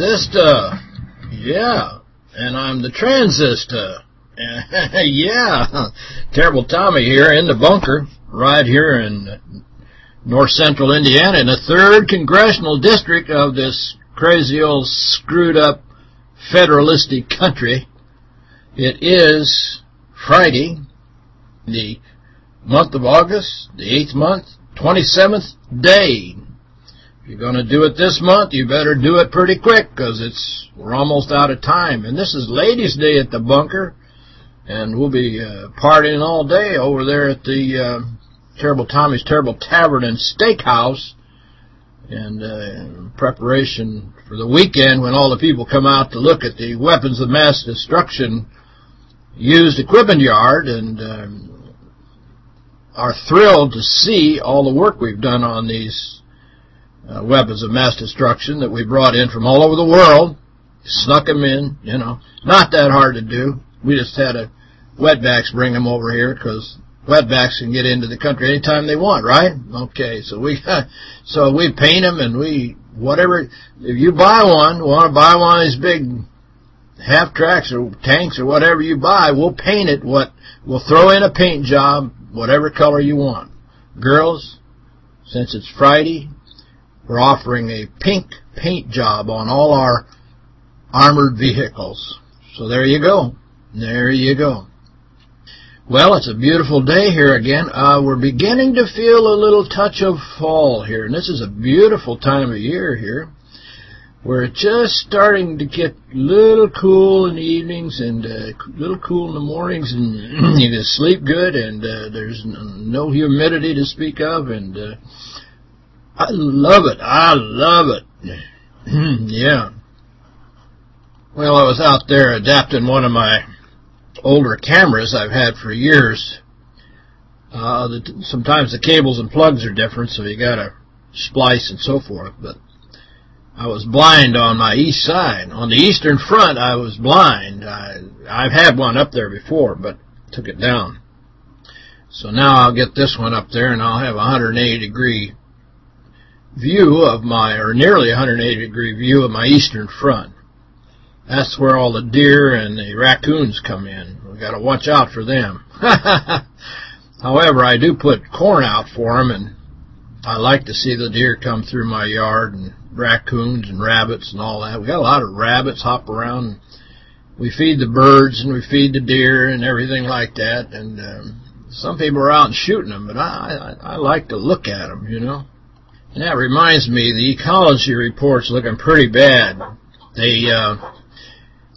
transistor. Yeah. And I'm the transistor. yeah. Terrible Tommy here in the bunker right here in north central Indiana in the third congressional district of this crazy old screwed up federalistic country. It is Friday, the month of August, the eighth month, 27th day, you're going to do it this month, you better do it pretty quick because it's we're almost out of time. And this is Ladies' Day at the bunker, and we'll be uh, partying all day over there at the uh, Terrible Tommy's Terrible Tavern and Steakhouse and uh, preparation for the weekend when all the people come out to look at the weapons of mass destruction used equipment yard and um, are thrilled to see all the work we've done on these uh, weapons of mass destruction that we brought in from all over the world, snuck them in, you know. Not that hard to do. We just had a wetbacks bring them over here because wetbacks can get into the country anytime they want, right? Okay, so we so we paint them and we whatever. If you buy one, want to buy one of these big half tracks or tanks or whatever you buy, we'll paint it. What we'll throw in a paint job, whatever color you want. Girls, since it's Friday, we're offering a pink paint job on all our armored vehicles. So there you go. There you go. Well, it's a beautiful day here again. Uh, we're beginning to feel a little touch of fall here, and this is a beautiful time of year here. We're just starting to get a little cool in the evenings and a uh, little cool in the mornings, and you can sleep good, and uh, there's no humidity to speak of, and uh, I love it. I love it. yeah. Well, I was out there adapting one of my older cameras I've had for years. Uh, the, sometimes the cables and plugs are different, so you got to splice and so forth. But I was blind on my east side. On the eastern front, I was blind. I, I've had one up there before, but took it down. So now I'll get this one up there, and I'll have a 180 degree view of my, or nearly 180 degree view of my eastern front. That's where all the deer and the raccoons come in. we got to watch out for them. However, I do put corn out for them, and I like to see the deer come through my yard, and raccoons and rabbits and all that. We got a lot of rabbits hop around. We feed the birds, and we feed the deer, and everything like that. And um, some people are out and shooting them, but I, I, I like to look at them, you know. And that reminds me, the ecology report's looking pretty bad. They... Uh,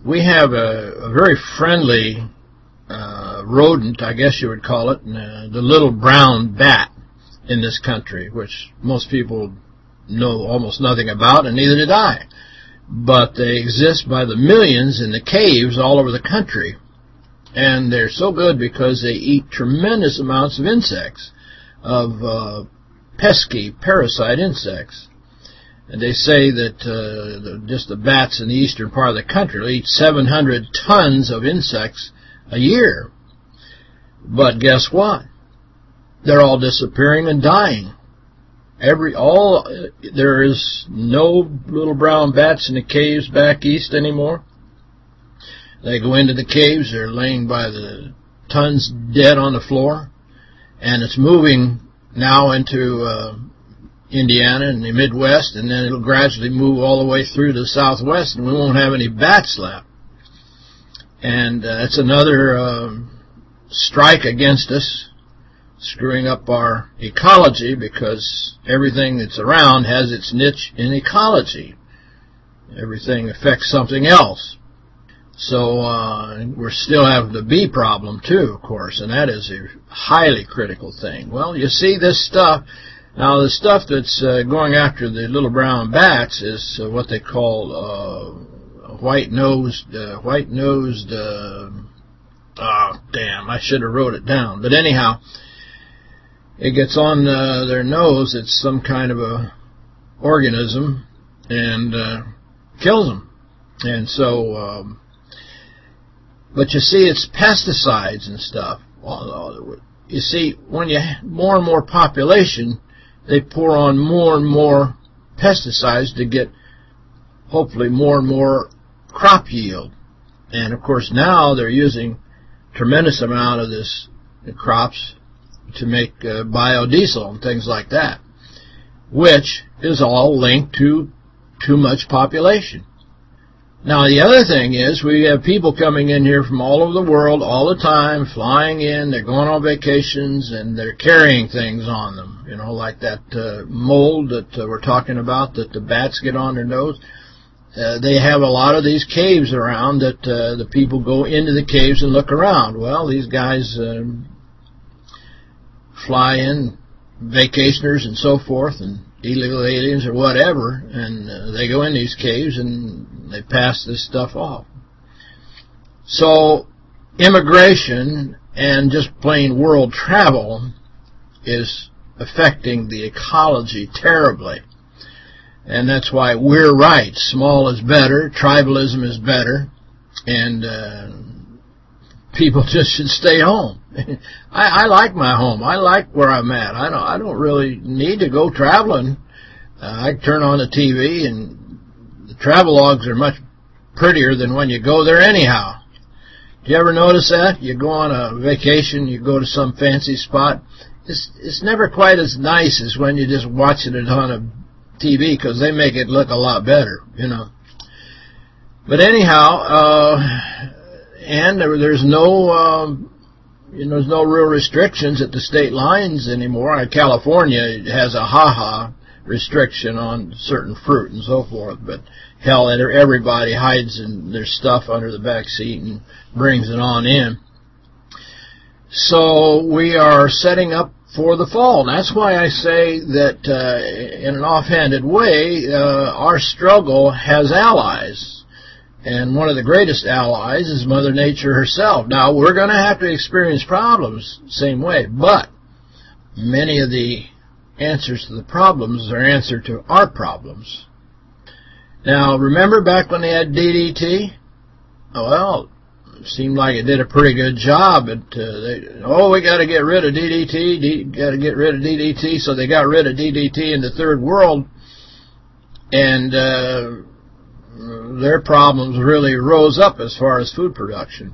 we have a, a very friendly uh, rodent, I guess you would call it, uh, the little brown bat in this country, which most people know almost nothing about, and neither did I. But they exist by the millions in the caves all over the country. And they're so good because they eat tremendous amounts of insects, of uh, pesky parasite insects. And they say that uh, the, just the bats in the eastern part of the country eat 700 tons of insects a year. But guess what? They're all disappearing and dying. Every all there is no little brown bats in the caves back east anymore. They go into the caves, they're laying by the tons dead on the floor, and it's moving now into uh, Indiana and the Midwest, and then it'll gradually move all the way through to the Southwest, and we won't have any bats left. And uh, it's another uh, strike against us, screwing up our ecology because everything that's around has its niche in ecology. Everything affects something else. So uh, we're still having the bee problem too, of course, and that is a highly critical thing. Well, you see this stuff now, the stuff that's uh, going after the little brown bats is uh, what they call uh, white-nosed, uh, white-nosed, uh, oh, damn, I should have wrote it down. But anyhow, it gets on their nose. It's some kind of a organism and uh, kills them. And so, um, but you see, it's pesticides and stuff. You see, when you have more and more population, they pour on more and more pesticides to get hopefully more and more crop yield. And of course now they're using tremendous amount of this crops to make uh, biodiesel and things like that, which is all linked to too much population. Now, the other thing is we have people coming in here from all over the world all the time, flying in, they're going on vacations, and they're carrying things on them, you know, like that uh, mold that uh, we're talking about that the bats get on their nose. Uh, they have a lot of these caves around that uh, the people go into the caves and look around. Well, these guys uh, fly in, vacationers and so forth, and illegal aliens or whatever, and uh, they go in these caves and they pass this stuff off. So immigration and just plain world travel is affecting the ecology terribly. And that's why we're right. Small is better. Tribalism is better. And uh, people just should stay home. I, I like my home. I like where I'm at. I don't. I don't really need to go traveling. Uh, I turn on the TV, and the travel logs are much prettier than when you go there anyhow. Do you ever notice that? You go on a vacation, you go to some fancy spot. It's it's never quite as nice as when you're just watching it on a TV because they make it look a lot better, you know. But anyhow, uh, and there, there's no, um, you know, there's no real restrictions at the state lines anymore. California has a ha-ha restriction on certain fruit and so forth, but hell, everybody hides in their stuff under the back seat and brings it on in. So we are setting up for the fall. And that's why I say that uh, in an offhanded way, uh, our struggle has allies. And one of the greatest allies is Mother Nature herself. Now, we're going to have to experience problems same way, but many of the answers to the problems are answer to our problems. Now, remember back when they had DDT? Well, it seemed like it did a pretty good job. But uh, they, oh, we got to get rid of DDT. Got to get rid of DDT. So they got rid of DDT in the third world, and uh, their problems really rose up as far as food production.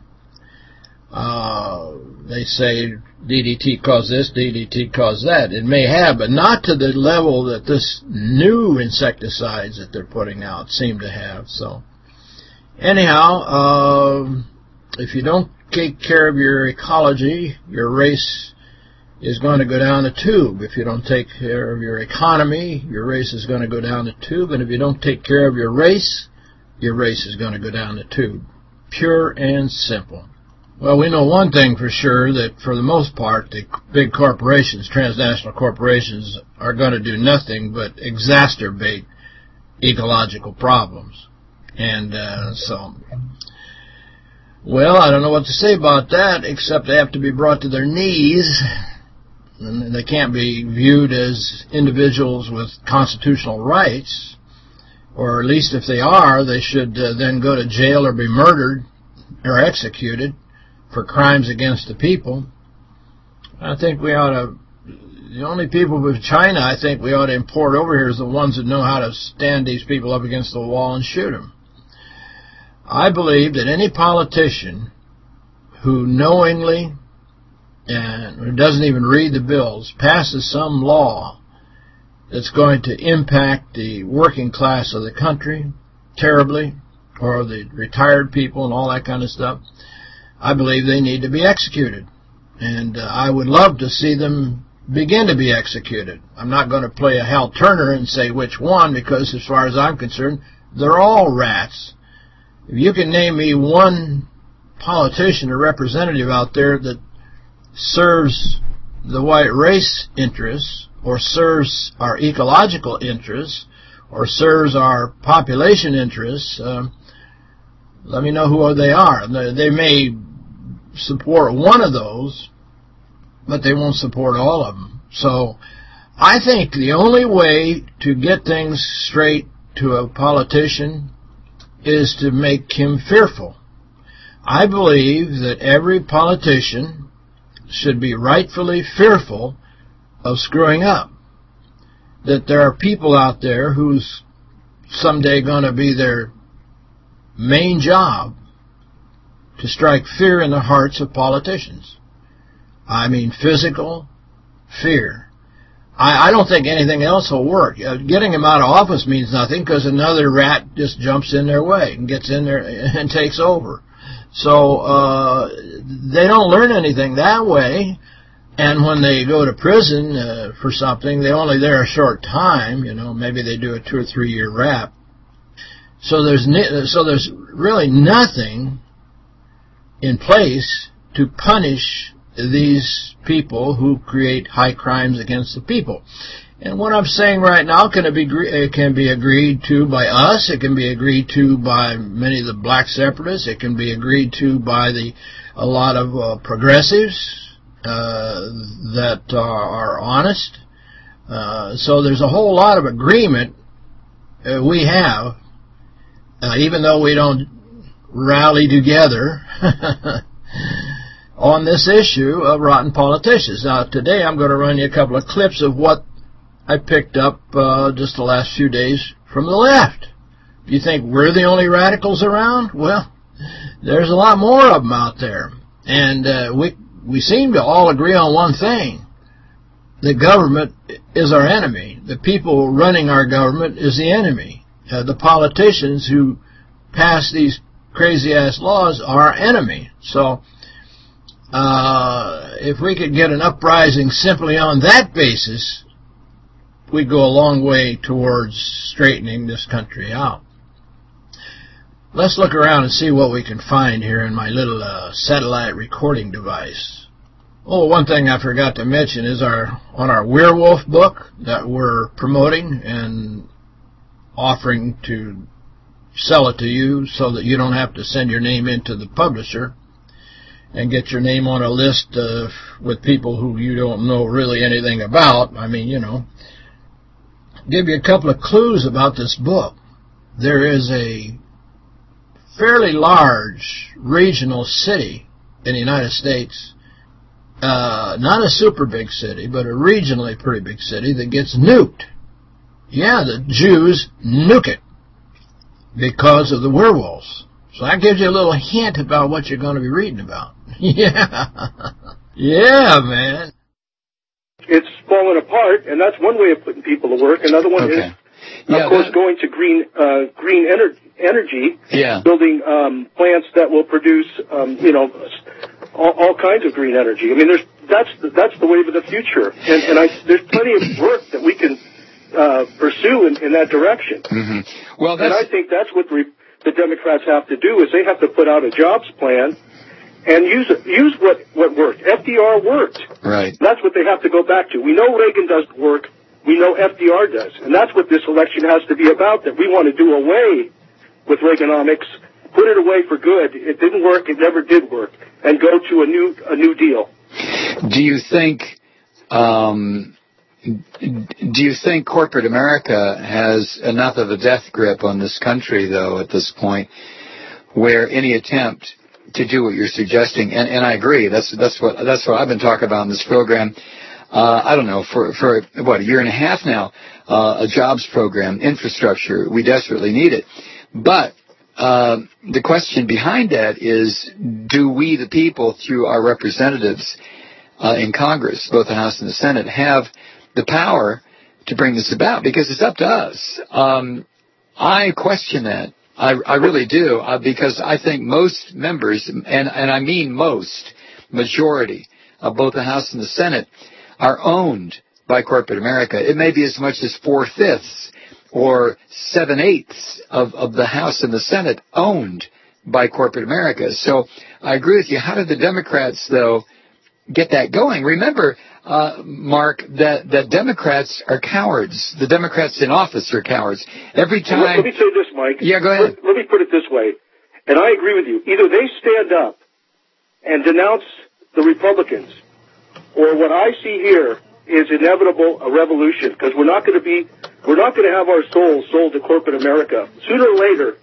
Uh, they say DDT caused this, DDT caused that. It may have, but not to the level that this new insecticides that they're putting out seem to have. So, anyhow, uh, if you don't take care of your ecology, your race is going to go down the tube. If you don't take care of your economy, your race is going to go down the tube. And if you don't take care of your race, your race is going to go down the tube. Pure and simple. Well, we know one thing for sure, that for the most part, the big corporations, transnational corporations, are going to do nothing but exacerbate ecological problems. And uh, so, well, I don't know what to say about that, except they have to be brought to their knees. And they can't be viewed as individuals with constitutional rights. Or at least if they are, they should uh, then go to jail or be murdered or executed for crimes against the people. I think we ought to, the only people with China I think we ought to import over here is the ones that know how to stand these people up against the wall and shoot them. I believe that any politician who knowingly and who doesn't even read the bills passes some law that's going to impact the working class of the country terribly, or the retired people and all that kind of stuff, I believe they need to be executed. And uh, I would love to see them begin to be executed. I'm not going to play a Hal Turner and say which one, because as far as I'm concerned, they're all rats. If you can name me one politician or representative out there that serves the white race interests or serves our ecological interests or serves our population interests, uh, let me know who they are. They may support one of those, but they won't support all of them. So I think the only way to get things straight to a politician is to make him fearful. I believe that every politician should be rightfully fearful of screwing up. That there are people out there who's someday going to be their main job to strike fear in the hearts of politicians. I mean physical fear. I, I don't think anything else will work. Uh, getting them out of office means nothing because another rat just jumps in their way and gets in there and takes over. So uh, they don't learn anything that way. And when they go to prison uh, for something, they're only there a short time. You know, maybe they do a two or three year rap. So there's so there's really nothing in place to punish these people who create high crimes against the people. And what I'm saying right now can be it can be agreed to by us. It can be agreed to by many of the black separatists. It can be agreed to by the a lot of uh, progressives uh, that are, are honest. Uh, so there's a whole lot of agreement uh, we have, uh, even though we don't rally together on this issue of rotten politicians. Now, today I'm going to run you a couple of clips of what I picked up uh, just the last few days from the left. You think we're the only radicals around? Well, there's a lot more of them out there. And uh, we we seem to all agree on one thing. The government is our enemy. The people running our government is the enemy. Uh, the politicians who pass these crazy-ass laws are our enemy. So uh, if we could get an uprising simply on that basis, we'd go a long way towards straightening this country out. Let's look around and see what we can find here in my little uh, satellite recording device. Oh, one thing I forgot to mention is our on our werewolf book that we're promoting and offering to sell it to you so that you don't have to send your name into the publisher and get your name on a list uh, with people who you don't know really anything about. I mean, you know, give you a couple of clues about this book. There is a fairly large regional city in the United States, uh, not a super big city, but a regionally pretty big city that gets nuked. Yeah, the Jews nuke it because of the werewolves. So that gives you a little hint about what you're going to be reading about. yeah. yeah, man. It's fallen apart, and that's one way of putting people to work. Another one Okay. is, Yeah, of course, that- going to green uh, green ener- energy, Yeah. building um, plants that will produce, um, you know, all, all kinds of green energy. I mean, there's that's the, that's the wave of the future, and, and I, there's plenty of work that we can uh, pursue in, in that direction. Mhm. Well, And I think that's what the, the Democrats have to do is they have to put out a jobs plan and use use what what worked. FDR worked. right. That's what they have to go back to. We know Reagan doesn't work. We know FDR does. And that's what this election has to be about, that we want to do away with Reaganomics, put it away for good. It didn't work. It never did work. And go to a new, a new deal. Do you think, um, do you think corporate America has enough of a death grip on this country, though, at this point, where any attempt to do what you're suggesting, and, and I agree, that's that's what that's what I've been talking about in this program. Uh, I don't know for for what a year and a half now, uh, a jobs program, infrastructure. We desperately need it, but uh, the question behind that is, do we, the people, through our representatives uh, in Congress, both the House and the Senate, have the power to bring this about? Because it's up to us. Um, I question that. I, I really do, uh, because I think most members, and, and I mean most, majority of both the House and the Senate, are owned by corporate America. It may be as much as four-fifths or seven-eighths of, of the House and the Senate owned by corporate America. So I agree with you. How did the Democrats, though, get that going? Remember, uh, Mark, that, that Democrats are cowards. The Democrats in office are cowards. Every And let, time... let me say this, Mike. Yeah, go ahead. Let, let me put it this way. And I agree with you. Either they stand up and denounce the Republicans, or what I see here is inevitable a revolution because we're not going to be we're not going to have our souls sold to corporate America. Sooner or later,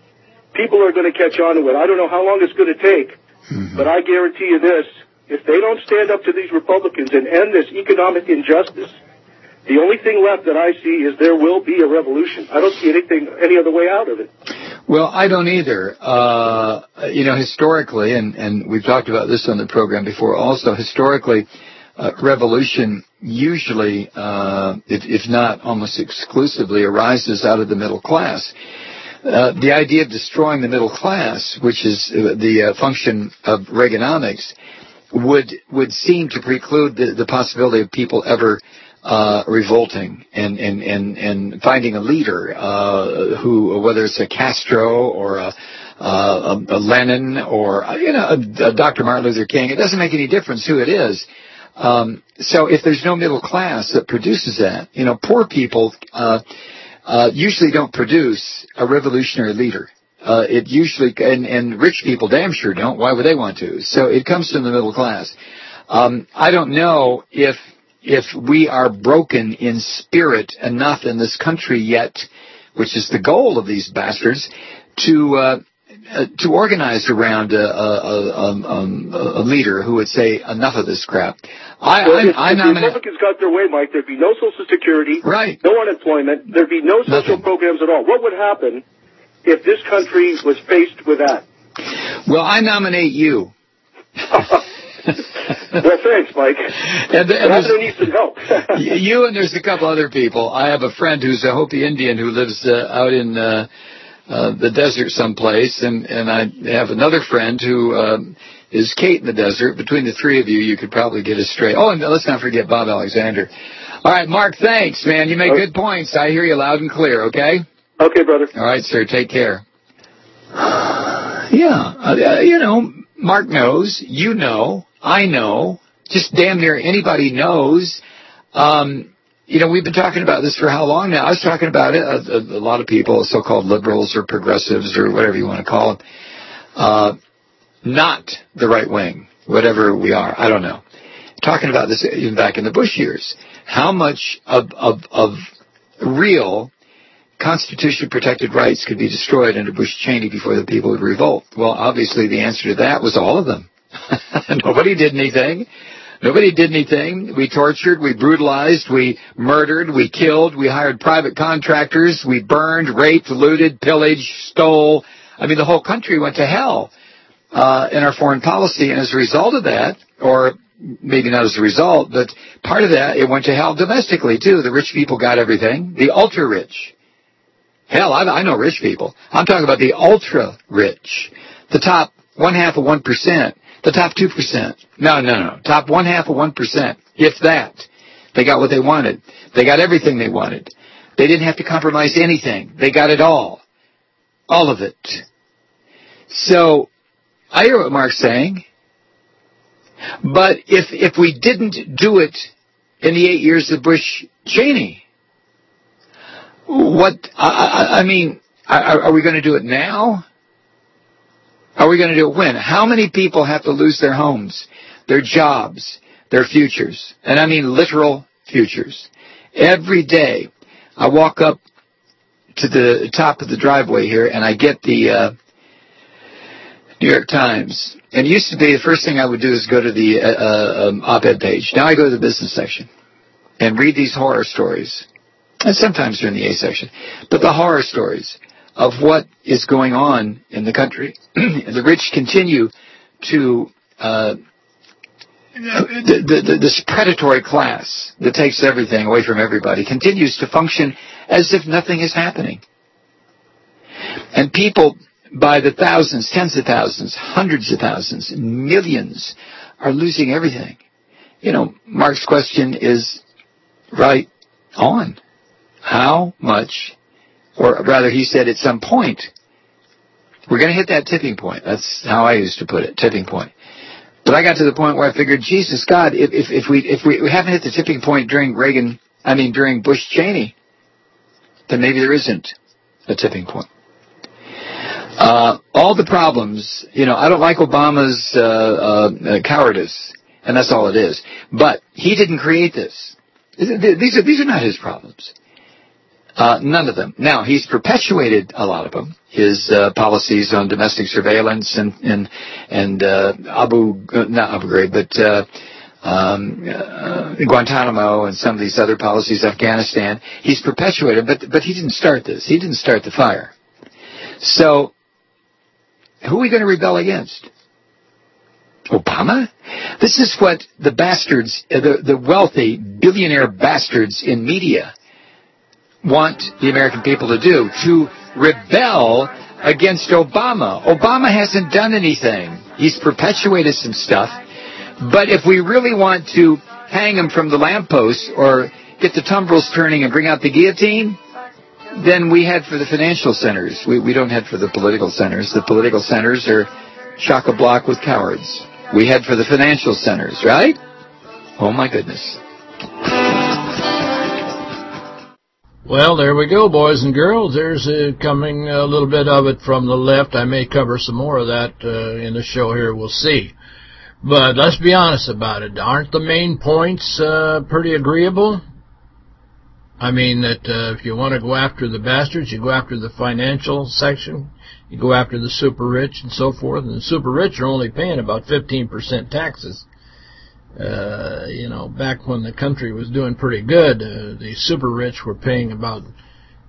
people are going to catch on to it. I don't know how long it's going to take, Mm-hmm. but I guarantee you this: if they don't stand up to these Republicans and end this economic injustice, the only thing left that I see is there will be a revolution. I don't see anything any other way out of it. Well, I don't either. Uh, you know, historically, and, and we've talked about this on the program before also, historically, uh, revolution usually, uh, if, if not almost exclusively, arises out of the middle class. Uh, the idea of destroying the middle class, which is uh, the uh, function of Reaganomics, would would seem to preclude the, the possibility of people ever uh, revolting and, and, and, and finding a leader uh, who, whether it's a Castro or a, uh, a, a Lenin or you know a, a Dr. Martin Luther King, it doesn't make any difference who it is. Um, so if there's no middle class that produces that, you know, poor people uh, uh, usually don't produce a revolutionary leader. Uh, it usually and, and rich people damn sure don't. Why would they want to? So it comes from the middle class. Um, I don't know if if we are broken in spirit enough in this country yet, which is the goal of these bastards, to uh, uh, to organize around a, a, a, a, leader who would say enough of this crap. I, well, I, if, I if the Republicans got their way, Mike, there'd be no Social Security, right? No unemployment. There'd be no social Nothing. programs at all. What would happen if this country was faced with that? Well, I nominate you. well, thanks, Mike. And, and Rather needs some help. you and there's a couple other people. I have a friend who's a Hopi Indian who lives uh, out in uh, uh, the desert someplace, and and I have another friend who um, is Kate in the desert. Between the three of you, you could probably get us straight. Oh, and let's not forget Bob Alexander. All right, Mark. Thanks, man. You make good points. I hear you loud and clear. Okay. Okay, brother. All right, sir. Take care. yeah, uh, you know, Mark knows. You know. I know. Just damn near anybody knows. Um, you know, we've been talking about this for how long now? I was talking about it. A, a, a lot of people, so-called liberals or progressives or whatever you want to call them, uh, not the right wing, whatever we are. I don't know. Talking about this even back in the Bush years. How much of, of, of real constitution protected rights could be destroyed under Bush Cheney before the people would revolt? Well, obviously the answer to that was all of them. Nobody did anything. Nobody did anything. We tortured, we brutalized, we murdered, we killed, we hired private contractors, we burned, raped, looted, pillaged, stole. I mean, the whole country went to hell uh, in our foreign policy, and as a result of that, or maybe not as a result, but part of that, it went to hell domestically too. The rich people got everything. The ultra rich. Hell, I, I know rich people. I'm talking about the ultra rich. The top one half of one percent the top 2%. No, no, no. Top one half of 1%. If that. They got what they wanted. They got everything they wanted. They didn't have to compromise anything. They got it all. All of it. So, I hear what Mark's saying. But if, if we didn't do it in the eight years of Bush Cheney, what, I, I, mean, are, are we going to do it now? Are we going to do it when? How many people have to lose their homes, their jobs, their futures? And I mean literal futures. Every day, I walk up to the top of the driveway here and I get the uh, New York Times. And it used to be the first thing I would do is go to the uh, uh, um, op-ed page. Now I go to the business section and read these horror stories. And sometimes in the A section. But the horror stories of what is going on in the country. the rich continue to uh, the, the, this predatory class that takes everything away from everybody continues to function as if nothing is happening. And people by the thousands, tens of thousands, hundreds of thousands, millions are losing everything. You know, Mark's question is right on. How much or rather he said at some point, we're going to hit that tipping point. That's how I used to put it, tipping point. But I got to the point where I figured, Jesus God, if, if, if we if we, we haven't hit the tipping point during Reagan, I mean during Bush Cheney, then maybe there isn't a tipping point. Uh, all the problems, you know, I don't like Obama's uh, uh, cowardice, and that's all it is. But he didn't create this. These are these are not his problems. Uh, none of them. Now, he's perpetuated a lot of them. His uh, policies on domestic surveillance and and and uh, Abu uh, not Abu Ghraib, but uh, um, Guantanamo and some of these other policies, Afghanistan. He's perpetuated, but but he didn't start this. He didn't start the fire. So, who are we going to rebel against? Obama? This is what the bastards, the, the wealthy billionaire bastards in media want the American people to do, to rebel against Obama. Obama hasn't done anything. He's perpetuated some stuff. But if we really want to hang him from the lamppost or get the tumbrils turning and bring out the guillotine, then we head for the financial centers. We, we don't head for the political centers. The political centers are chock-a-block with cowards. We head for the financial centers, right? Oh my goodness. Well, there we go, boys and girls. There's uh, coming a little bit of it from the left. I may cover some more of that uh, in the show here. We'll see. But let's be honest about it. Aren't the main points uh, pretty agreeable? I mean that uh, if you want to go after the bastards, you go after the financial section, you go after the super rich and so forth, and the super rich are only paying about 15% taxes. Uh, you know, back when the country was doing pretty good, uh, the super rich were paying about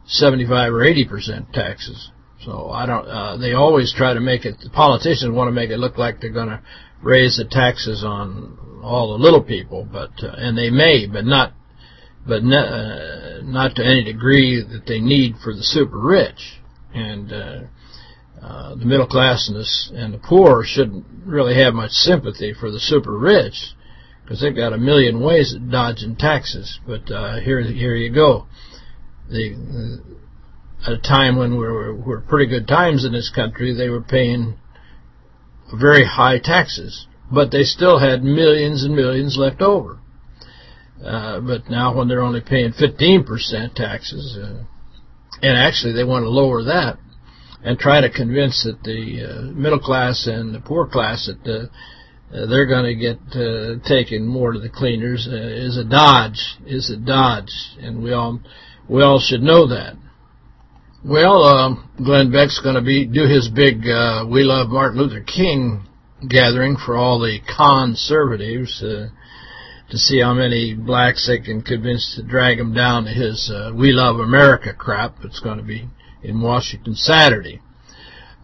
75 or 80% taxes. So I don't. Uh, they always try to make it. The politicians want to make it look like they're going to raise the taxes on all the little people, but uh, and they may, but not, but ne uh, not to any degree that they need for the super rich and. Uh, uh, the middle class and the, and the poor shouldn't really have much sympathy for the super rich because they've got a million ways of dodging taxes. But uh, here, here you go. The, at a time when we were, were pretty good times in this country, they were paying very high taxes, but they still had millions and millions left over. Uh, but now when they're only paying 15% taxes, uh, and actually they want to lower that and try to convince that the uh, middle class and the poor class that uh, they're going to get uh, taken more to the cleaners uh, is a dodge, is a dodge, and we all we all should know that. Well, um, Glenn Beck's going to be do his big uh, We Love Martin Luther King gathering for all the conservatives uh, to see how many blacks they can convince to drag him down to his uh, We Love America crap. It's going to be in Washington Saturday.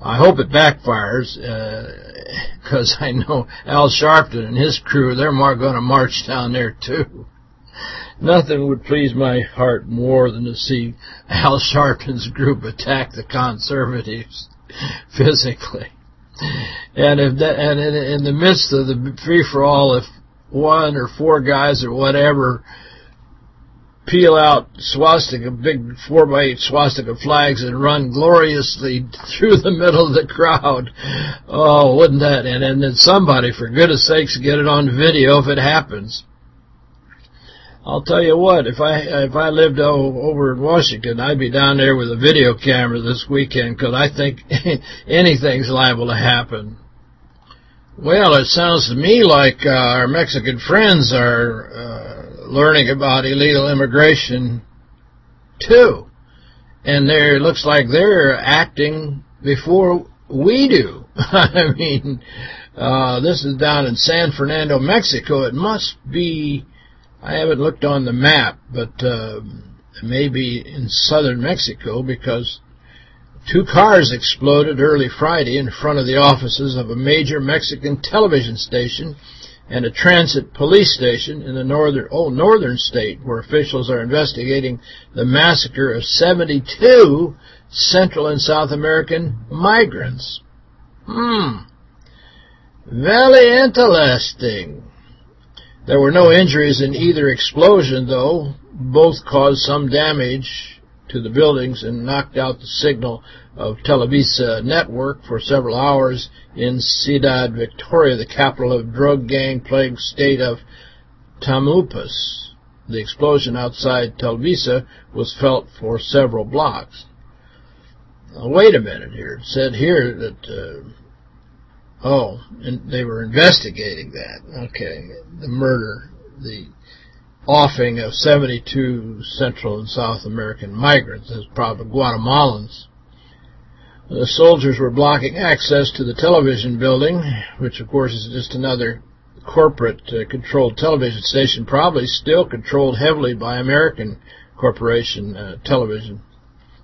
I hope it backfires because uh, I know Al Sharpton and his crew, they're going to march down there too. Nothing would please my heart more than to see Al Sharpton's group attack the conservatives physically. And if that, and in, in the midst of the free-for-all, if one or four guys or whatever peel out swastika, big 4 by 8 swastika flags and run gloriously through the middle of the crowd. Oh, wouldn't that? And, and then somebody, for goodness sakes, get it on video if it happens. I'll tell you what, if I if I lived over in Washington, I'd be down there with a video camera this weekend because I think anything's liable to happen. Well, it sounds to me like uh, our Mexican friends are uh, learning about illegal immigration too. And there it looks like they're acting before we do. I mean, uh, this is down in San Fernando, Mexico. It must be I haven't looked on the map, but uh, maybe in southern Mexico because two cars exploded early Friday in front of the offices of a major Mexican television station and a transit police station in the northern oh northern state where officials are investigating the massacre of 72 Central and South American migrants. Hmm. Very interesting. There were no injuries in either explosion, though. Both caused some damage to the buildings and knocked out the signal of Televisa network for several hours in Ciudad Victoria, the capital of drug gang-plagued state of Tamaulipas. The explosion outside Televisa was felt for several blocks. Now, wait a minute here. It said here that uh, Oh, and they were investigating that. Okay, the murder, the offing of 72 Central and South American migrants as probably Guatemalans. The soldiers were blocking access to the television building, which of course is just another corporate-controlled uh, television station, probably still controlled heavily by American corporation uh, television.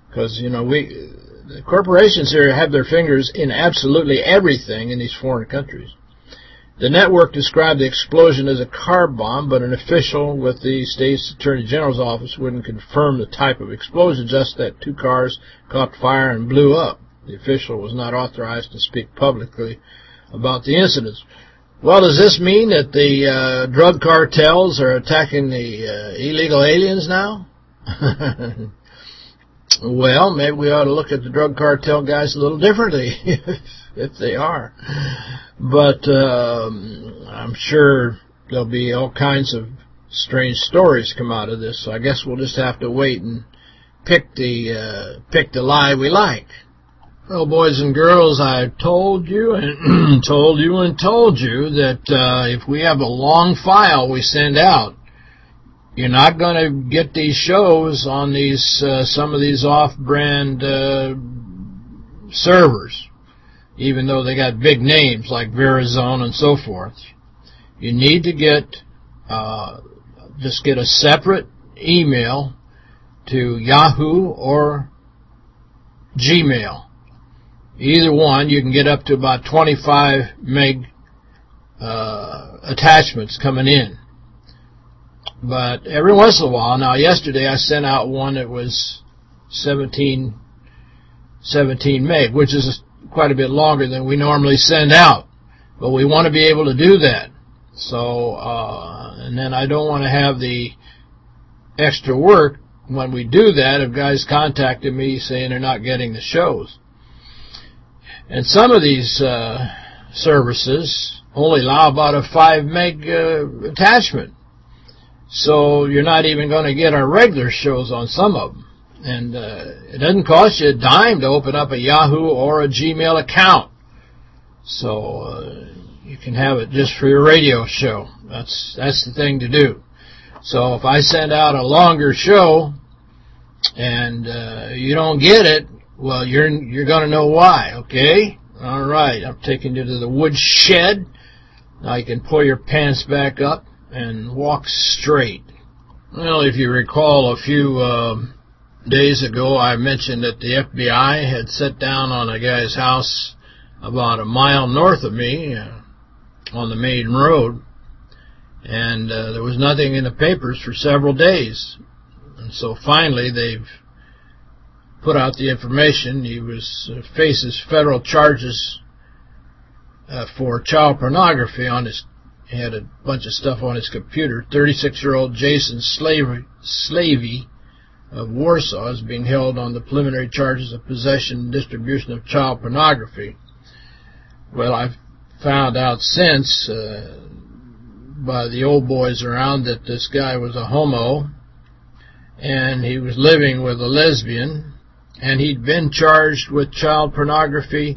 Because, you know, we the corporations here have their fingers in absolutely everything in these foreign countries. The network described the explosion as a car bomb, but an official with the state's attorney general's office wouldn't confirm the type of explosion, just that two cars caught fire and blew up. The official was not authorized to speak publicly about the incidents. Well, does this mean that the uh, drug cartels are attacking the uh, illegal aliens now? Well, maybe we ought to look at the drug cartel guys a little differently, if they are. But um, I'm sure there'll be all kinds of strange stories come out of this. So I guess we'll just have to wait and pick the uh, pick the lie we like. Well, boys and girls, I told you and told you and told you that uh, if we have a long file we send out, You're not going to get these shows on these uh, some of these off-brand uh, servers, even though they got big names like Verizon and so forth. You need to get uh, just get a separate email to Yahoo or Gmail. Either one, you can get up to about 25 meg uh, attachments coming in. But every once in a while, now yesterday I sent out one that was 17, 17 meg, which is quite a bit longer than we normally send out. But we want to be able to do that. So, uh, and then I don't want to have the extra work when we do that of guys contacting me saying they're not getting the shows. And some of these uh, services only allow about a 5 meg uh, attachment. So you're not even going to get our regular shows on some of them. And uh, it doesn't cost you a dime to open up a Yahoo or a Gmail account. So uh, you can have it just for your radio show. That's that's the thing to do. So if I send out a longer show and uh, you don't get it, well, you're you're going to know why, okay? All right, I'm taking you to the woodshed. Now you can pull your pants back up and walk straight. Well, if you recall, a few uh, days ago, I mentioned that the FBI had set down on a guy's house about a mile north of me uh, on the main road, and uh, there was nothing in the papers for several days. And so finally, they've put out the information. He was uh, faces federal charges uh, for child pornography on his he had a bunch of stuff on his computer. 36-year-old Jason Slavey, Slavey of Warsaw is being held on the preliminary charges of possession and distribution of child pornography. Well, I've found out since uh, by the old boys around that this guy was a homo and he was living with a lesbian and he'd been charged with child pornography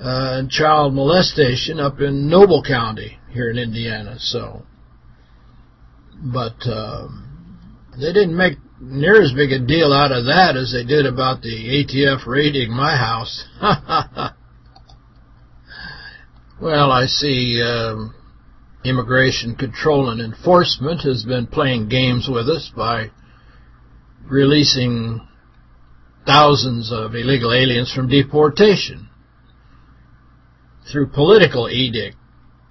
uh, and child molestation up in Noble County here in Indiana. So, but uh, they didn't make near as big a deal out of that as they did about the ATF raiding my house. well, I see um, Immigration Control and Enforcement has been playing games with us by releasing thousands of illegal aliens from deportation through political edict.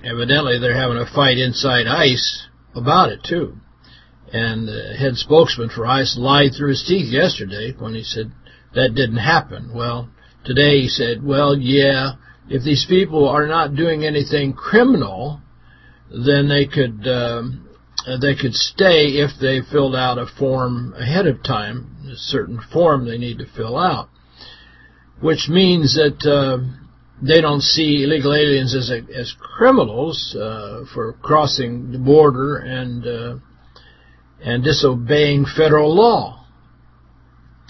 Evidently, they're having a fight inside ICE about it, too. And the head spokesman for ICE lied through his teeth yesterday when he said that didn't happen. Well, today he said, well, yeah, if these people are not doing anything criminal, then they could um, they could stay if they filled out a form ahead of time, a certain form they need to fill out, which means that uh, they don't see illegal aliens as a, as criminals uh, for crossing the border and uh, and disobeying federal law,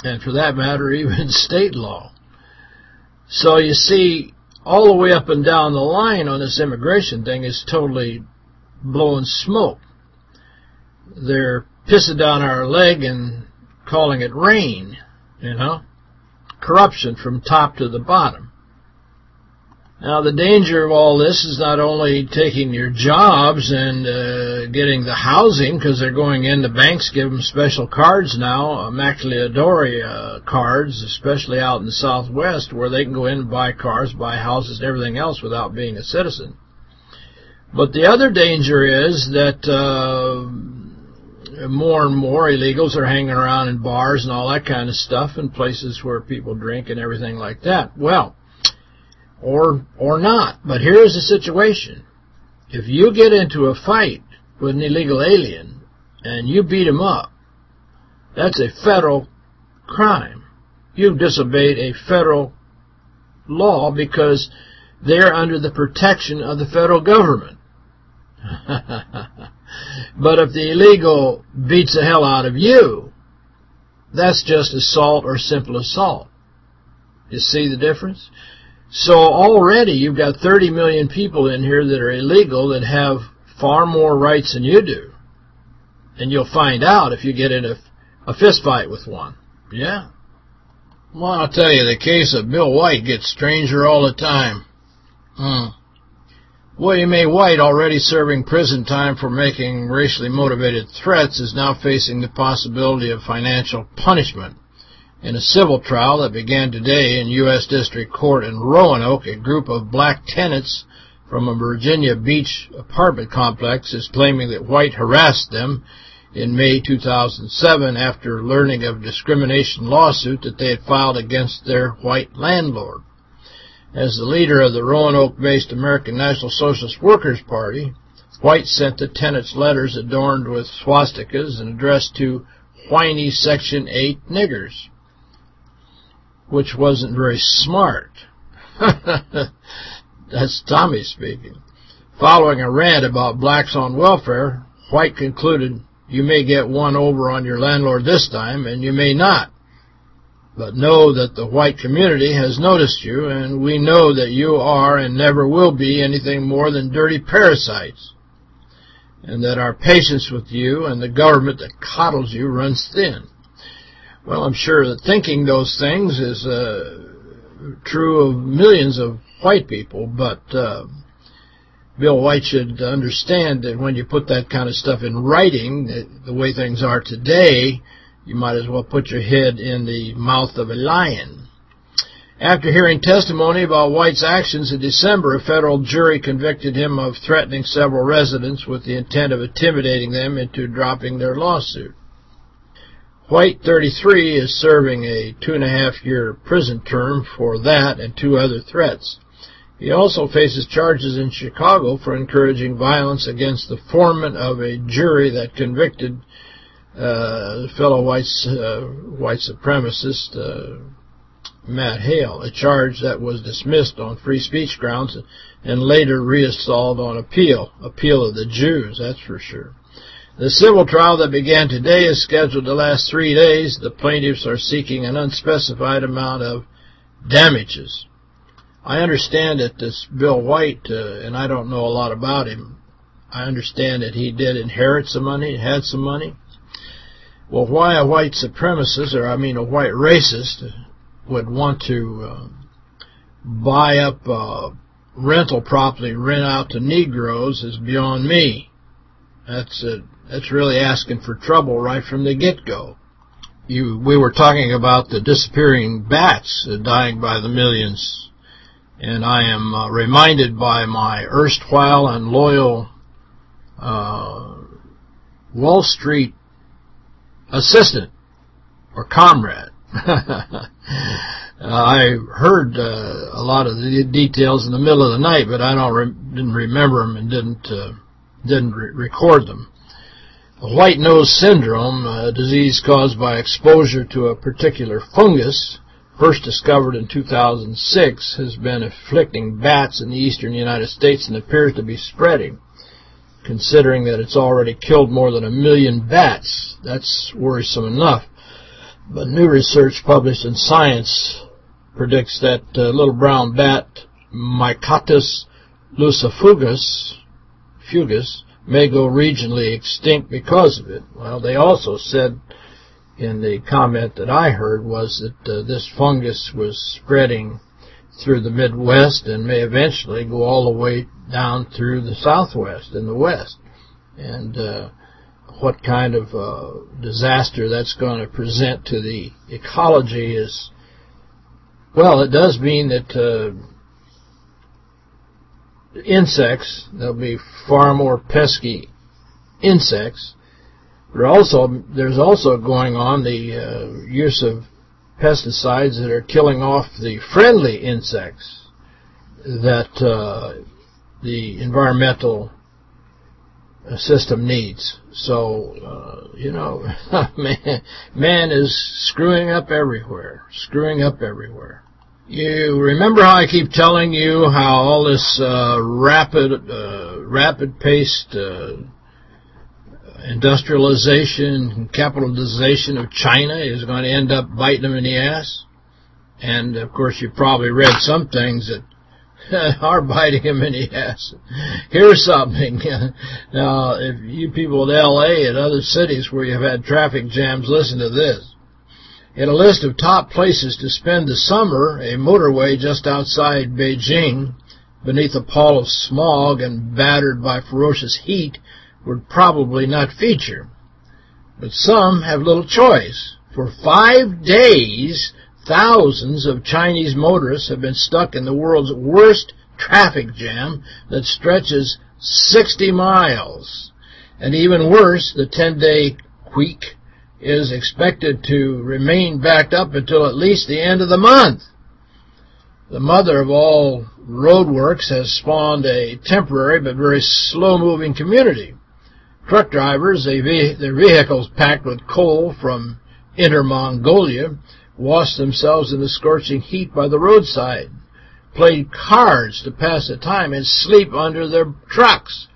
and for that matter, even state law. So you see, all the way up and down the line on this immigration thing is totally blowing smoke. They're pissing down our leg and calling it rain, you know. Corruption from top to the bottom. Now, the danger of all this is not only taking your jobs and uh, getting the housing, because they're going in, the banks give them special cards now, maquiladora uh, cards, especially out in the Southwest, where they can go in and buy cars, buy houses, and everything else without being a citizen. But the other danger is that uh, more and more illegals are hanging around in bars and all that kind of stuff, and places where people drink and everything like that. Well or or not. But here's the situation. If you get into a fight with an illegal alien and you beat him up, that's a federal crime. You've disobeyed a federal law because they're under the protection of the federal government. but if the illegal beats the hell out of you, that's just assault or simple assault. You see the difference? So already you've got 30 million people in here that are illegal that have far more rights than you do. And you'll find out if you get in a, a fist fight with one. Yeah. Well, I'll tell you, the case of Bill White gets stranger all the time. Hmm. William A. White, already serving prison time for making racially motivated threats, is now facing the possibility of financial punishment. In a civil trial that began today in U.S. District Court in Roanoke, a group of black tenants from a Virginia Beach apartment complex is claiming that White harassed them in May 2007 after learning of a discrimination lawsuit that they had filed against their white landlord. As the leader of the Roanoke-based American National Socialist Workers Party, White sent the tenants letters adorned with swastikas and addressed to whiny Section 8 niggers, which wasn't very smart. That's Tommy speaking. Following a rant about blacks on welfare, White concluded, you may get one over on your landlord this time, and you may not. But know that the white community has noticed you, and we know that you are and never will be anything more than dirty parasites, and that our patience with you and the government that coddles you runs thin. Well, I'm sure that thinking those things is uh, true of millions of white people, but uh, Bill White should understand that when you put that kind of stuff in writing, the way things are today, you might as well put your head in the mouth of a lion. After hearing testimony about White's actions in December, a federal jury convicted him of threatening several residents with the intent of intimidating them into dropping their lawsuit. White, 33, is serving a two-and-a-half-year prison term for that and two other threats. He also faces charges in Chicago for encouraging violence against the foreman of a jury that convicted uh, fellow white, uh, white supremacist uh, Matt Hale, a charge that was dismissed on free speech grounds and later reinstalled on appeal, appeal of the Jews, that's for sure. The civil trial that began today is scheduled to last three days. The plaintiffs are seeking an unspecified amount of damages. I understand that this Bill White, uh, and I don't know a lot about him, I understand that he did inherit some money, had some money. Well, why a white supremacist, or I mean a white racist, would want to uh, buy up uh, rental property, rent out to Negroes is beyond me. That's uh, that's really asking for trouble right from the get-go. You, we were talking about the disappearing bats uh, dying by the millions, and I am uh, reminded by my erstwhile and loyal uh, Wall Street assistant or comrade. I heard uh, a lot of the details in the middle of the night, but I don't re didn't remember them and didn't uh, didn't re record them. White nose syndrome, a disease caused by exposure to a particular fungus, first discovered in 2006, has been afflicting bats in the eastern United States and appears to be spreading. Considering that it's already killed more than a million bats, that's worrisome enough. But new research published in Science predicts that uh, little brown bat, Myotis lucifugus, fugus, may go regionally extinct because of it. Well, they also said in the comment that I heard was that uh, this fungus was spreading through the Midwest and may eventually go all the way down through the Southwest and the West. And uh, what kind of uh, disaster that's going to present to the ecology is, well, it does mean that uh, insects, there'll be far more pesky insects. There also There's also going on the uh, use of pesticides that are killing off the friendly insects that uh, the environmental system needs. So, uh, you know, man, man is screwing up everywhere, screwing up everywhere. You remember how I keep telling you how all this uh, rapid, uh, rapid-paced uh, industrialization and capitalization of China is going to end up biting them in the ass? And, of course, you've probably read some things that are biting him in the ass. Here's something. now, if you people in L.A. and other cities where you've had traffic jams, listen to this. In a list of top places to spend the summer, a motorway just outside Beijing, beneath a pall of smog and battered by ferocious heat, would probably not feature. But some have little choice. For five days, thousands of Chinese motorists have been stuck in the world's worst traffic jam that stretches 60 miles. And even worse, the 10-day week is expected to remain backed up until at least the end of the month. The mother of all roadworks has spawned a temporary but very slow-moving community. Truck drivers, their vehicles packed with coal from Inner Mongolia, wash themselves in the scorching heat by the roadside, play cards to pass the time, and sleep under their trucks.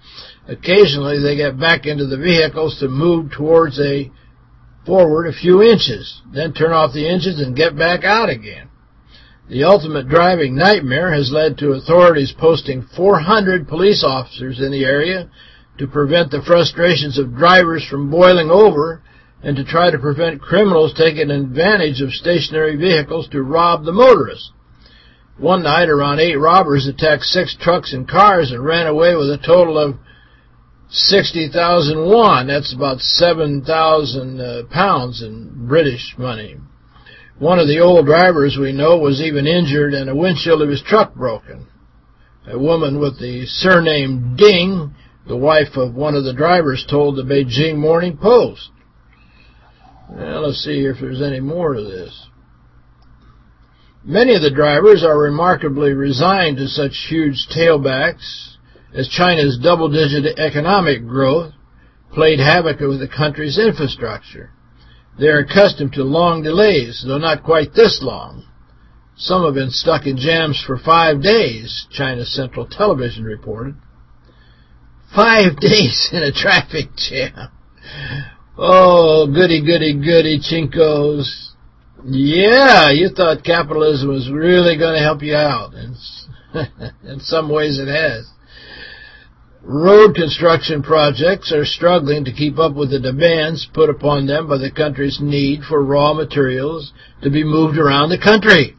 Occasionally, they get back into the vehicles to move towards a forward a few inches, then turn off the engines and get back out again. The ultimate driving nightmare has led to authorities posting 400 police officers in the area to prevent the frustrations of drivers from boiling over and to try to prevent criminals taking advantage of stationary vehicles to rob the motorists. One night, around eight robbers attacked six trucks and cars and ran away with a total of 60,000 won. That's about 7,000 uh, pounds in British money. One of the old drivers we know was even injured and a windshield of his truck broken. A woman with the surname Ding the wife of one of the drivers told the Beijing Morning Post. Well, let's see if there's any more to this. Many of the drivers are remarkably resigned to such huge tailbacks as China's double-digit economic growth played havoc with the country's infrastructure. They are accustomed to long delays, though not quite this long. Some have been stuck in jams for five days, China's Central Television reported. Five days in a traffic jam. Oh, goody, goody, goody, chinkos. Yeah, you thought capitalism was really going to help you out. And in some ways it has. Road construction projects are struggling to keep up with the demands put upon them by the country's need for raw materials to be moved around the country.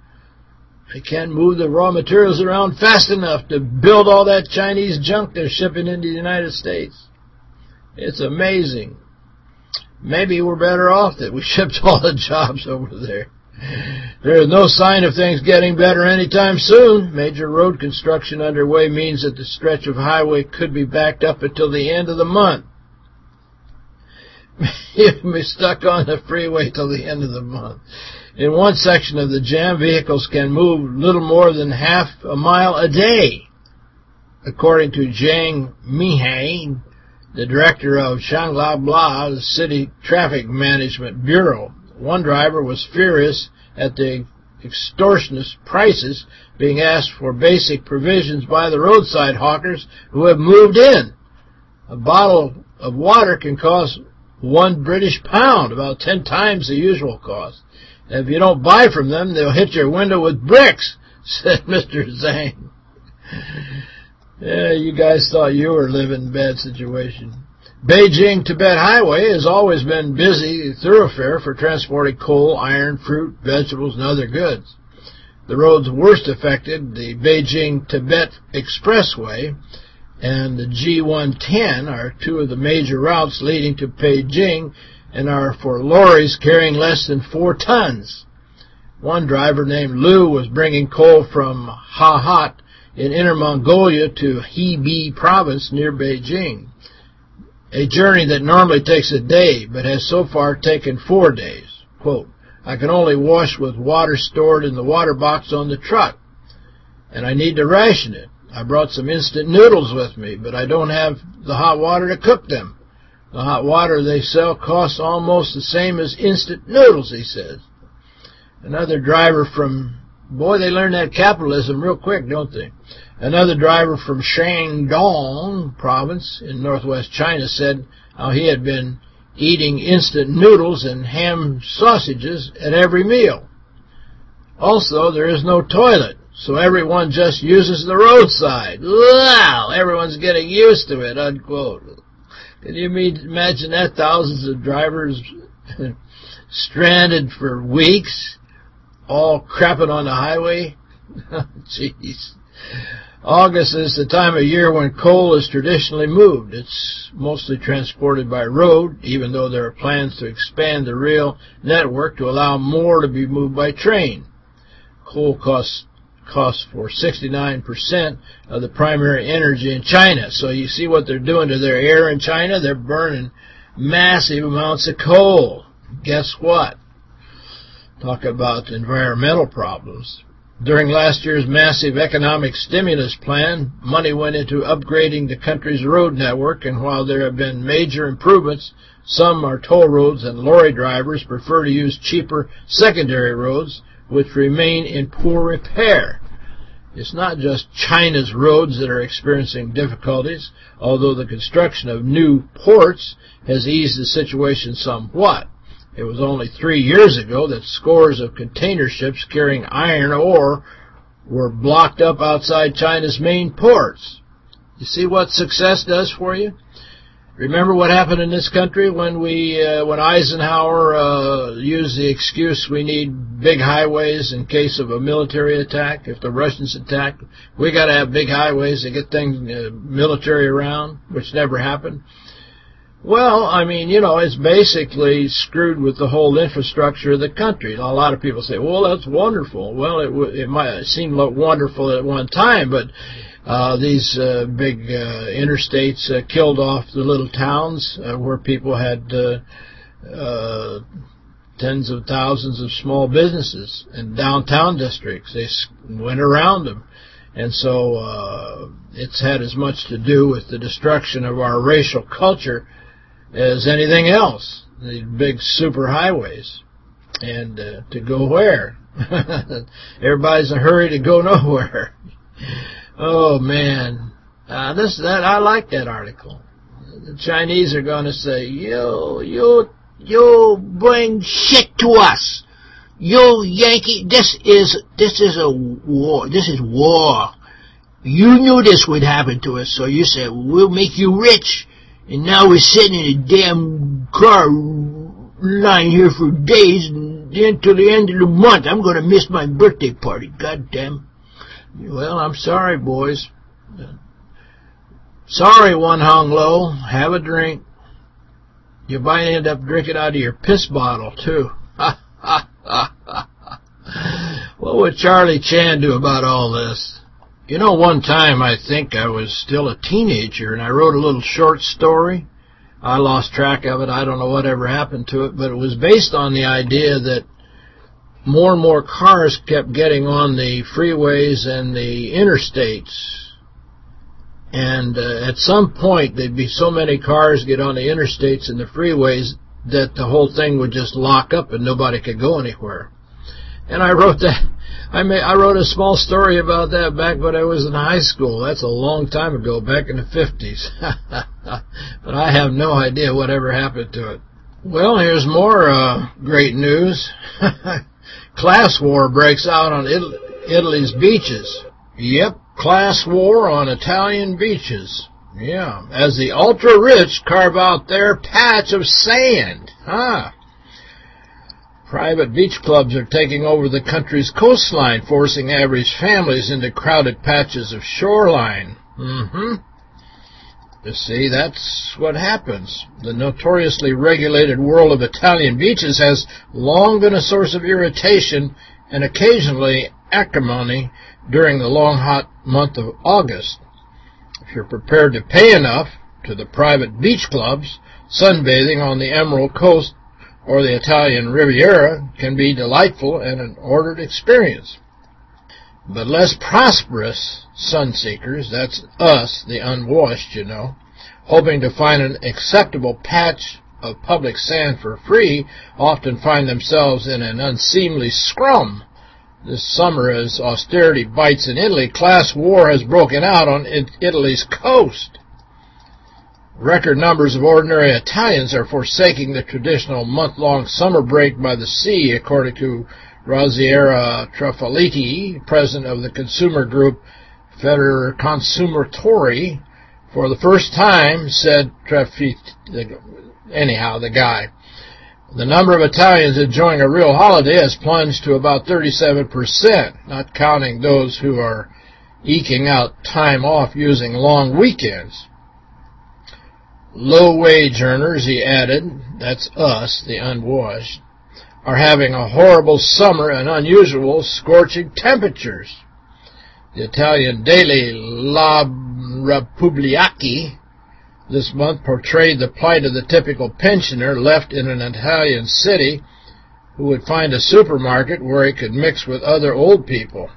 They can't move the raw materials around fast enough to build all that Chinese junk they're shipping into the United States. It's amazing. Maybe we're better off that we shipped all the jobs over there. There is no sign of things getting better anytime soon. Major road construction underway means that the stretch of highway could be backed up until the end of the month. You'll be stuck on the freeway till the end of the month. In one section of the jam, vehicles can move little more than half a mile a day. According to Jiang Mihai, the director of Shanglabla, the City Traffic Management Bureau, one driver was furious at the extortionist prices being asked for basic provisions by the roadside hawkers who have moved in. A bottle of water can cost one British pound, about ten times the usual cost. If you don't buy from them, they'll hit your window with bricks, said Mr. Zhang. yeah, you guys thought you were living in a bad situation. Beijing-Tibet Highway has always been busy thoroughfare for transporting coal, iron, fruit, vegetables, and other goods. The roads worst affected, the Beijing-Tibet Expressway and the G110 are two of the major routes leading to Beijing and are for lorries carrying less than four tons. One driver named Lu was bringing coal from Hohhot in Inner Mongolia to Hebei province near Beijing, a journey that normally takes a day but has so far taken four days. Quote, I can only wash with water stored in the water box on the truck, and I need to ration it. I brought some instant noodles with me, but I don't have the hot water to cook them. The hot water they sell costs almost the same as instant noodles, he says. Another driver from, boy, they learn that capitalism real quick, don't they? Another driver from Shandong province in northwest China said how he had been eating instant noodles and ham sausages at every meal. Also, there is no toilet, so everyone just uses the roadside. Wow, everyone's getting used to it, unquote. Can you imagine that? Thousands of drivers stranded for weeks, all crapping on the highway? Jeez. August is the time of year when coal is traditionally moved. It's mostly transported by road, even though there are plans to expand the rail network to allow more to be moved by train. Coal costs costs for 69% of the primary energy in China. So you see what they're doing to their air in China? They're burning massive amounts of coal. Guess what? Talk about environmental problems. During last year's massive economic stimulus plan, money went into upgrading the country's road network, and while there have been major improvements, some are toll roads and lorry drivers prefer to use cheaper secondary roads, which remain in poor repair. It's not just China's roads that are experiencing difficulties, although the construction of new ports has eased the situation somewhat. It was only three years ago that scores of container ships carrying iron ore were blocked up outside China's main ports. You see what success does for you? Remember what happened in this country when we, uh, when Eisenhower uh, used the excuse we need big highways in case of a military attack. If the Russians attack, we got to have big highways to get things uh, military around, which never happened. Well, I mean, you know, it's basically screwed with the whole infrastructure of the country. A lot of people say, well, that's wonderful. Well, it, it might seem wonderful at one time, but uh, these uh, big uh, interstates uh, killed off the little towns uh, where people had uh, uh, tens of thousands of small businesses and downtown districts. They went around them. And so uh, it's had as much to do with the destruction of our racial culture as anything else. The big super highways. And uh, to go where? Everybody's in a hurry to go nowhere. oh, man. Uh, this that I like that article. The Chinese are going to say, you, you, you bring shit to us. You Yankee, this is this is a war. This is war. You knew this would happen to us, so you said, we'll make you rich. And now we're sitting in a damn car line here for days and until the end of the month. I'm going to miss my birthday party. God damn. Well, I'm sorry, boys. Sorry, one hung low. Have a drink. You might end up drinking out of your piss bottle, too. what would Charlie Chan do about all this? You know, one time I think I was still a teenager and I wrote a little short story. I lost track of it. I don't know whatever happened to it, but it was based on the idea that more and more cars kept getting on the freeways and the interstates. And uh, at some point, there'd be so many cars get on the interstates and the freeways that the whole thing would just lock up and nobody could go anywhere. And I wrote that I may, I wrote a small story about that back when I was in high school. That's a long time ago, back in the 50s. but I have no idea whatever happened to it. Well, here's more uh, great news. class war breaks out on Italy's beaches. Yep, class war on Italian beaches. Yeah, as the ultra-rich carve out their patch of sand. Huh. Private beach clubs are taking over the country's coastline, forcing average families into crowded patches of shoreline. Mm-hmm. You see, that's what happens. The notoriously regulated world of Italian beaches has long been a source of irritation and occasionally acrimony during the long hot month of August. If you're prepared to pay enough to the private beach clubs, sunbathing on the Emerald Coast or the Italian Riviera can be delightful and an ordered experience. But less prosperous sun seekers, that's us, the unwashed, you know, hoping to find an acceptable patch of public sand for free, often find themselves in an unseemly scrum. This summer, as austerity bites in Italy, class war has broken out on Italy's coast. Record numbers of ordinary Italians are forsaking the traditional month-long summer break by the sea, according to Rosario Trefiletti, president of the consumer group Federconsumatori, for the first time said Trefiletti, anyhow, the guy, the number of Italians enjoying a real holiday has plunged to about 37%, not counting those who are eking out time off using long weekends. Low-wage earners, he added, that's us, the unwashed, are having a horrible summer and unusual scorching temperatures. The Italian daily La Repubblica this month portrayed the plight of the typical pensioner left in an Italian city who would find a supermarket where he could mix with other old people,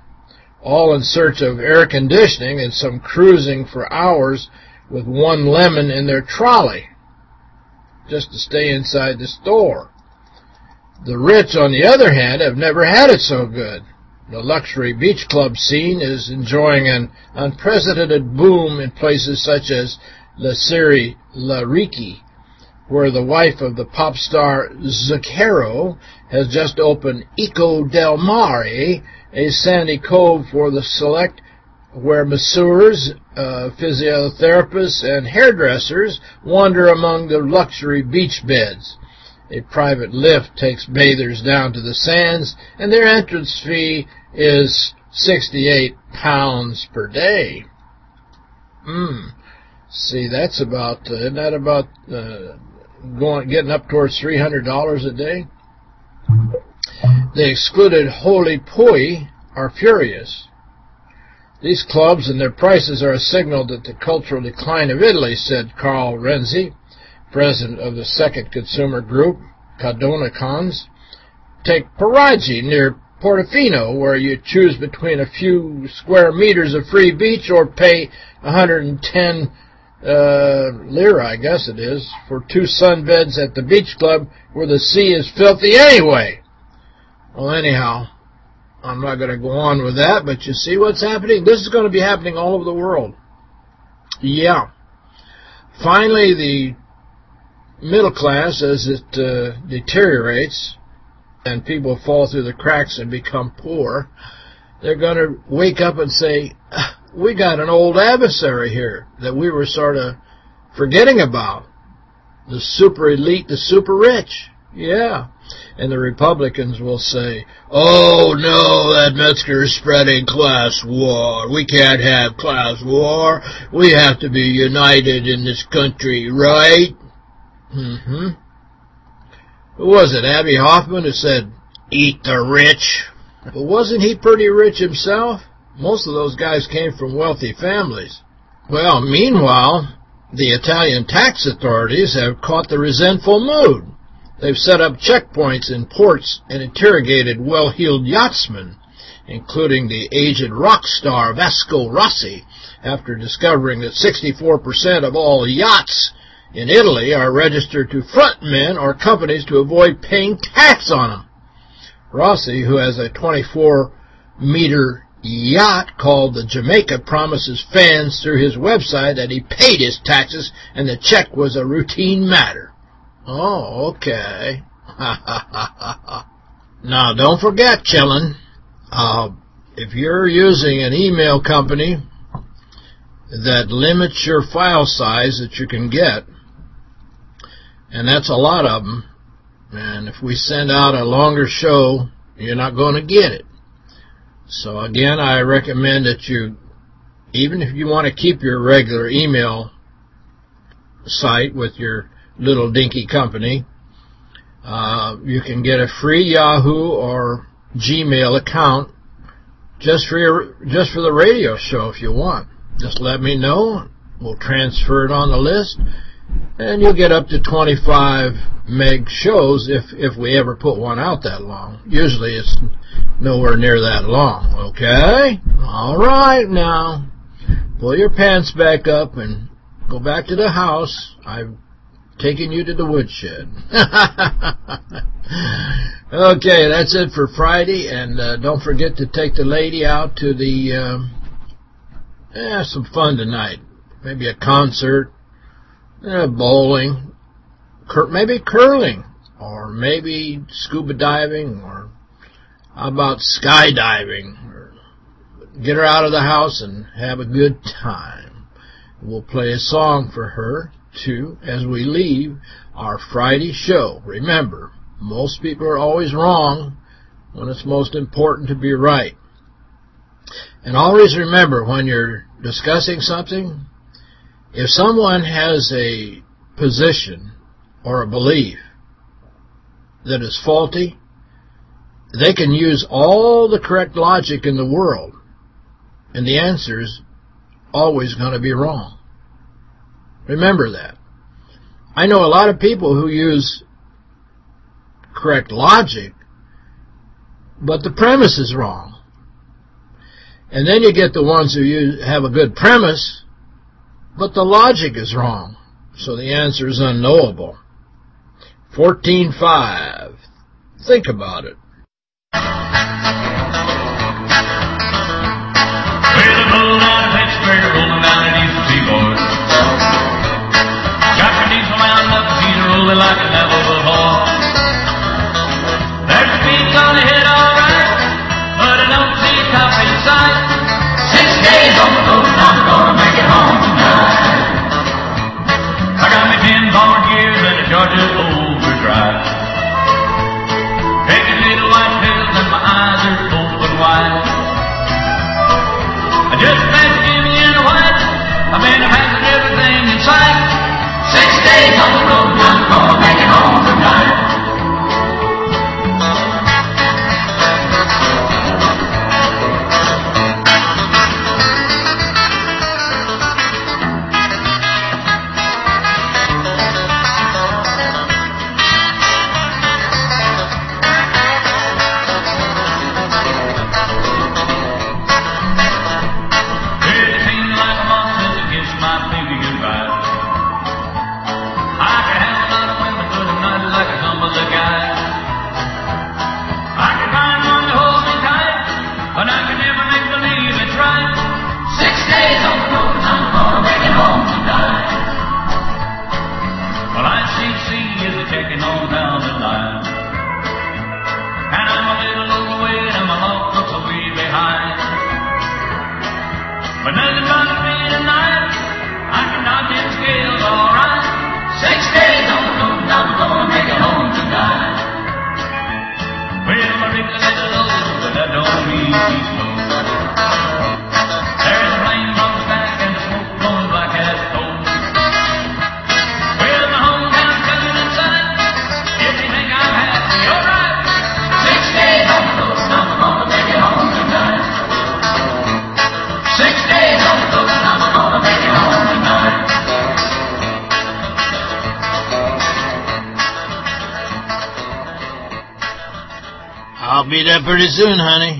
all in search of air conditioning and some cruising for hours with one lemon in their trolley, just to stay inside the store. The rich, on the other hand, have never had it so good. The luxury beach club scene is enjoying an unprecedented boom in places such as La Siri La Ricci, where the wife of the pop star Zucchero has just opened Eco del Mare, a sandy cove for the select where masseurs, uh, physiotherapists, and hairdressers wander among the luxury beach beds. A private lift takes bathers down to the sands, and their entrance fee is 68 pounds per day. Hmm. See, that's about, uh, isn't that about uh, going getting up towards $300 a day? The excluded holy poi are furious. These clubs and their prices are a signal that the cultural decline of Italy, said Carl Renzi, president of the second consumer group, Cadonacons. Take Paraggi near Portofino, where you choose between a few square meters of free beach or pay 110 uh, lira, I guess it is, for two sunbeds at the beach club where the sea is filthy anyway. Well, anyhow, I'm not going to go on with that, but you see what's happening? This is going to be happening all over the world. Yeah. Finally, the middle class, as it uh, deteriorates and people fall through the cracks and become poor, they're going to wake up and say, we got an old adversary here that we were sort of forgetting about. The super elite, the super rich. Yeah. And the Republicans will say, oh, no, that Metzger is spreading class war. We can't have class war. We have to be united in this country, right? Mm-hmm. Who was it, Abbie Hoffman, who said, eat the rich? But wasn't he pretty rich himself? Most of those guys came from wealthy families. Well, meanwhile, the Italian tax authorities have caught the resentful mood. They've set up checkpoints in ports and interrogated well-heeled yachtsmen, including the aged rock star Vasco Rossi, after discovering that 64% of all yachts in Italy are registered to front men or companies to avoid paying tax on them. Rossi, who has a 24-meter yacht called the Jamaica promises fans through his website that he paid his taxes and the check was a routine matter. Oh, okay. now, don't forget, chillin', uh, if you're using an email company that limits your file size that you can get, and that's a lot of them, and if we send out a longer show, you're not going to get it. So again, I recommend that you, even if you want to keep your regular email site with your little dinky company, uh, you can get a free Yahoo or Gmail account just for your, just for the radio show if you want. Just let me know. We'll transfer it on the list and you'll get up to 25 meg shows if if we ever put one out that long. Usually it's nowhere near that long, okay? All right now. Pull your pants back up and go back to the house. I've taking you to the woodshed. okay, that's it for Friday, and uh, don't forget to take the lady out to the uh, yeah some fun tonight. Maybe a concert, yeah, bowling, cur maybe curling, or maybe scuba diving, or how about skydiving? Or get her out of the house and have a good time. We'll play a song for her to as we leave our Friday show. Remember, most people are always wrong when it's most important to be right. And always remember, when you're discussing something, if someone has a position or a belief that is faulty, they can use all the correct logic in the world, and the answer is always going to be wrong. Remember that. I know a lot of people who use correct logic, but the premise is wrong. And then you get the ones who use, have a good premise, but the logic is wrong. So the answer is unknowable. 14.5. Think about it. will I never very soon, honey.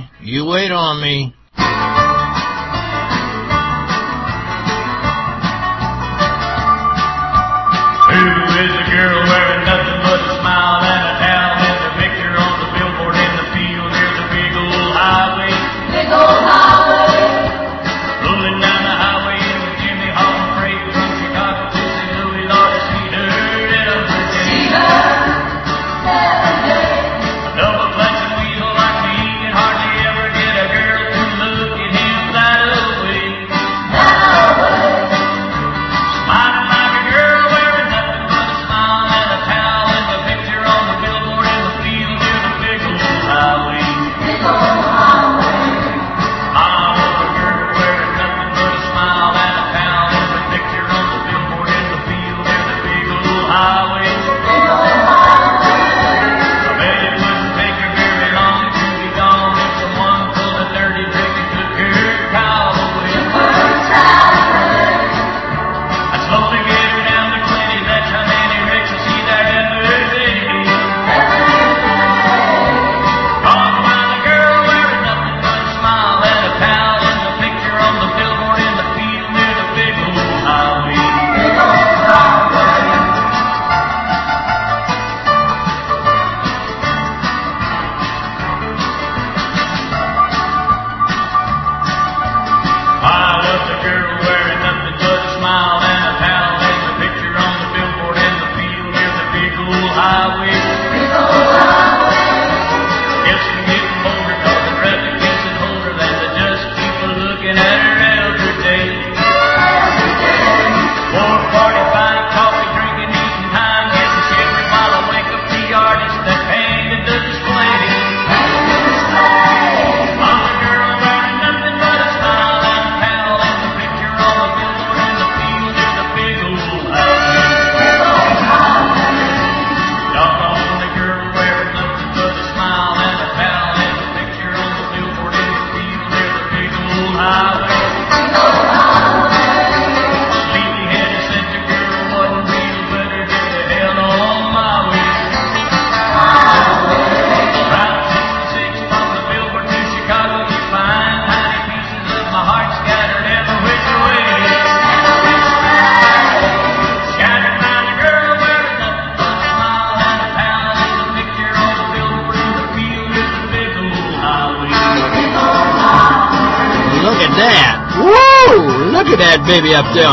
Baby up there.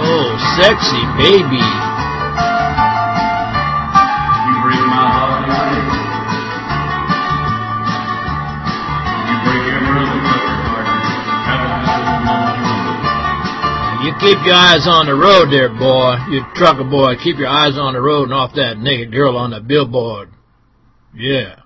Oh, sexy baby. You break my heart. You break every other heart. You keep your eyes on the road there, boy. You trucker boy, keep your eyes on the road and off that naked girl on the billboard. Yeah.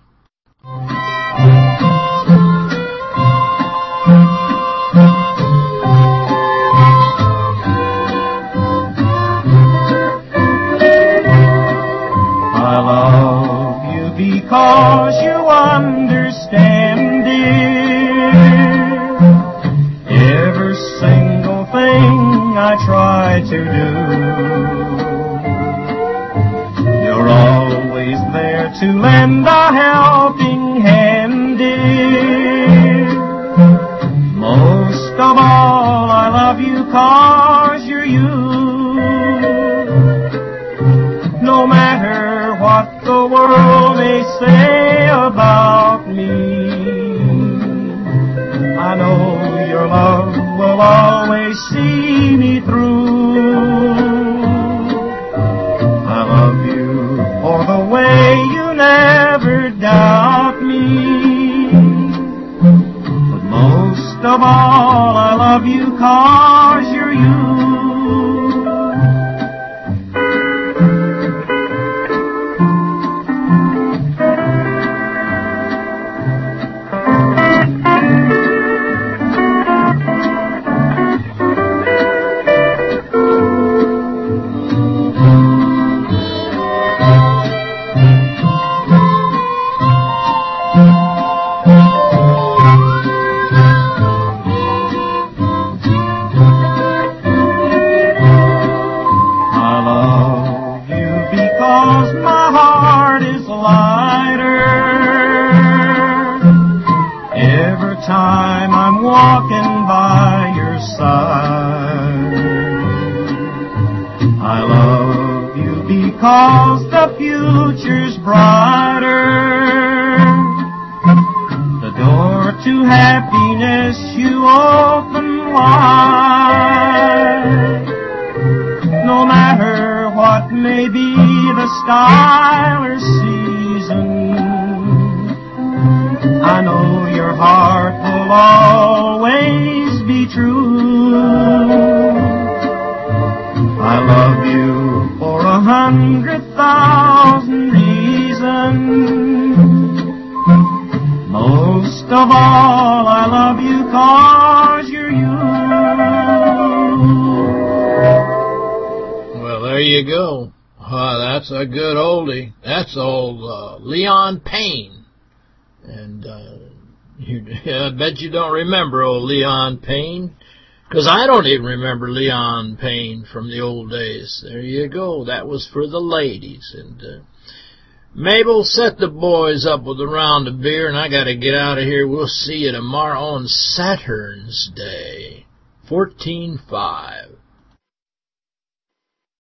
You don't remember old Leon Payne. Because I don't even remember Leon Payne from the old days. There you go. That was for the ladies. And uh, Mabel, set the boys up with a round of beer, and I got to get out of here. We'll see you tomorrow on Saturn's Day. 14-5.